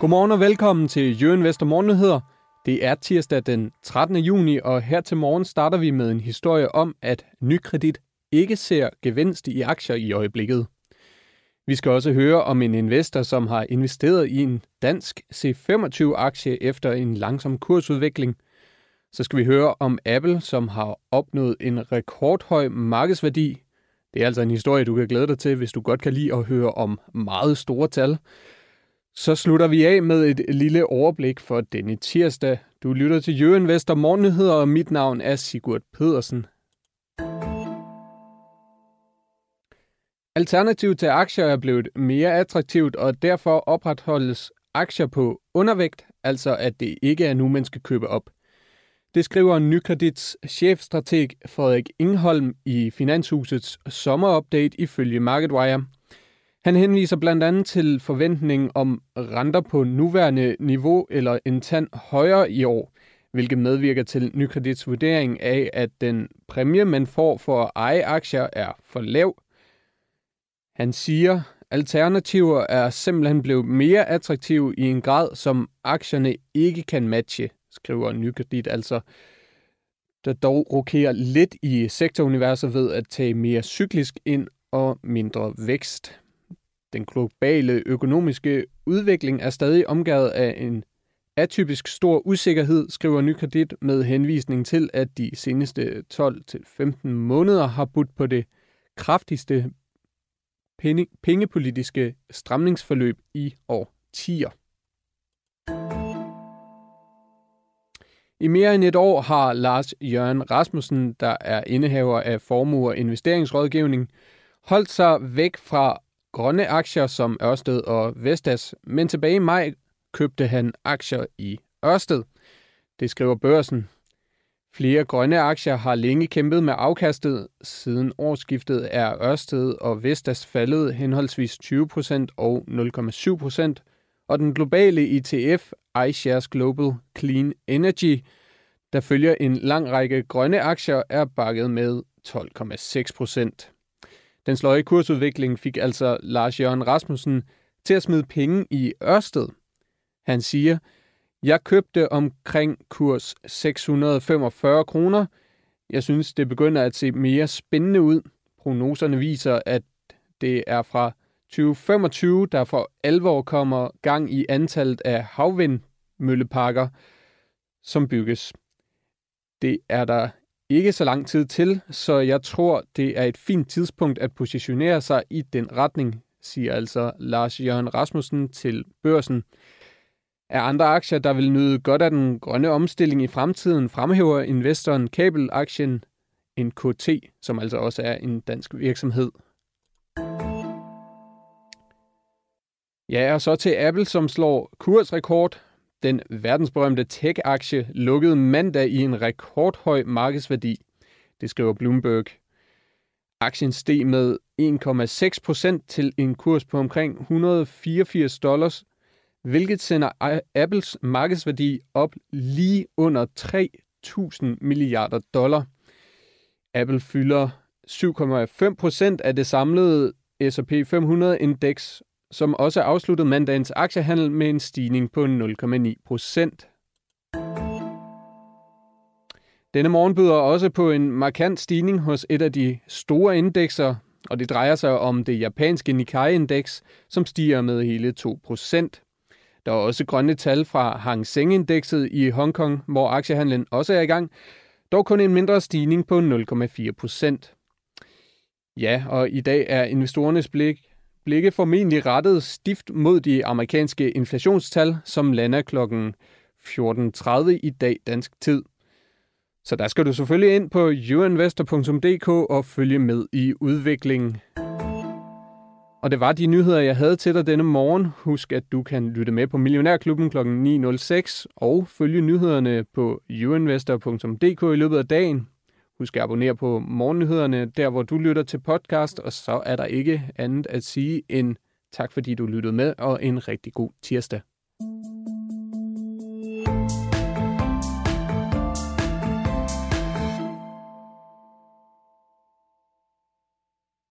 Godmorgen og velkommen til Jørgen Vester Morgennyheder. Det er tirsdag den 13. juni, og her til morgen starter vi med en historie om, at Nykredit ikke ser gevinst i aktier i øjeblikket. Vi skal også høre om en investor, som har investeret i en dansk C25-aktie efter en langsom kursudvikling. Så skal vi høre om Apple, som har opnået en rekordhøj markedsværdi. Det er altså en historie, du kan glæde dig til, hvis du godt kan lide at høre om meget store tal. Så slutter vi af med et lille overblik for denne tirsdag. Du lytter til Jørgen Vester Morgennyheder, og mit navn er Sigurd Pedersen. Alternativ til aktier er blevet mere attraktivt, og derfor opretholdes aktier på undervægt, altså at det ikke er nu, man skal købe op. Det skriver Nykredits chefstrateg Frederik Ingholm i Finanshusets sommerupdate ifølge MarketWire – han henviser blandt andet til forventningen om renter på nuværende niveau eller en tand højere i år, hvilket medvirker til Nykredits vurdering af, at den præmie, man får for at eje aktier, er for lav. Han siger, alternativer er simpelthen blevet mere attraktive i en grad, som aktierne ikke kan matche, skriver Nykredit altså der dog rokerer lidt i sektoruniverset ved at tage mere cyklisk ind og mindre vækst. Den globale økonomiske udvikling er stadig omgivet af en atypisk stor usikkerhed, skriver Nykredit med henvisning til, at de seneste 12-15 måneder har budt på det kraftigste pengepolitiske stramningsforløb i årtier. I mere end et år har Lars Jørgen Rasmussen, der er indehaver af formue- og investeringsrådgivning, holdt sig væk fra grønne aktier som Ørsted og Vestas, men tilbage i maj købte han aktier i Ørsted. Det skriver børsen. Flere grønne aktier har længe kæmpet med afkastet. Siden årsskiftet er Ørsted og Vestas faldet henholdsvis 20% og 0,7%, og den globale ETF iShares Global Clean Energy, der følger en lang række grønne aktier, er bakket med 12,6%. Den sløje kursudvikling fik altså Lars Jørgen Rasmussen til at smide penge i Ørsted. Han siger, jeg købte omkring kurs 645 kroner. Jeg synes, det begynder at se mere spændende ud. Prognoserne viser, at det er fra 2025, der for alvor kommer gang i antallet af havvindmølleparker, som bygges. Det er der ikke så lang tid til, så jeg tror, det er et fint tidspunkt at positionere sig i den retning, siger altså Lars Jørgen Rasmussen til børsen. Er andre aktier, der vil nyde godt af den grønne omstilling i fremtiden, fremhæver investoren kabelaktien NKT, som altså også er en dansk virksomhed. Ja, og så til Apple, som slår kursrekord den verdensberømte tech-aktie lukkede mandag i en rekordhøj markedsværdi, det skriver Bloomberg. Aktien steg med 1,6 procent til en kurs på omkring 184 dollars, hvilket sender Apples markedsværdi op lige under 3.000 milliarder dollar. Apple fylder 7,5 procent af det samlede S&P 500-indeks som også afsluttede mandagens aktiehandel med en stigning på 0,9 procent. Denne morgen byder også på en markant stigning hos et af de store indekser, og det drejer sig om det japanske Nikkei-indeks, som stiger med hele 2 procent. Der er også grønne tal fra Hang Seng-indekset i Hongkong, hvor aktiehandlen også er i gang, dog kun en mindre stigning på 0,4 procent. Ja, og i dag er investorernes blik blikke formentlig rettet stift mod de amerikanske inflationstal, som lander kl. 14.30 i dag dansk tid. Så der skal du selvfølgelig ind på uinvestor.dk og følge med i udviklingen. Og det var de nyheder, jeg havde til dig denne morgen. Husk, at du kan lytte med på Millionærklubben kl. 9.06 og følge nyhederne på uinvestor.dk i løbet af dagen. Husk at abonnere på morgennyhederne, der hvor du lytter til podcast, og så er der ikke andet at sige end tak fordi du lyttede med, og en rigtig god tirsdag.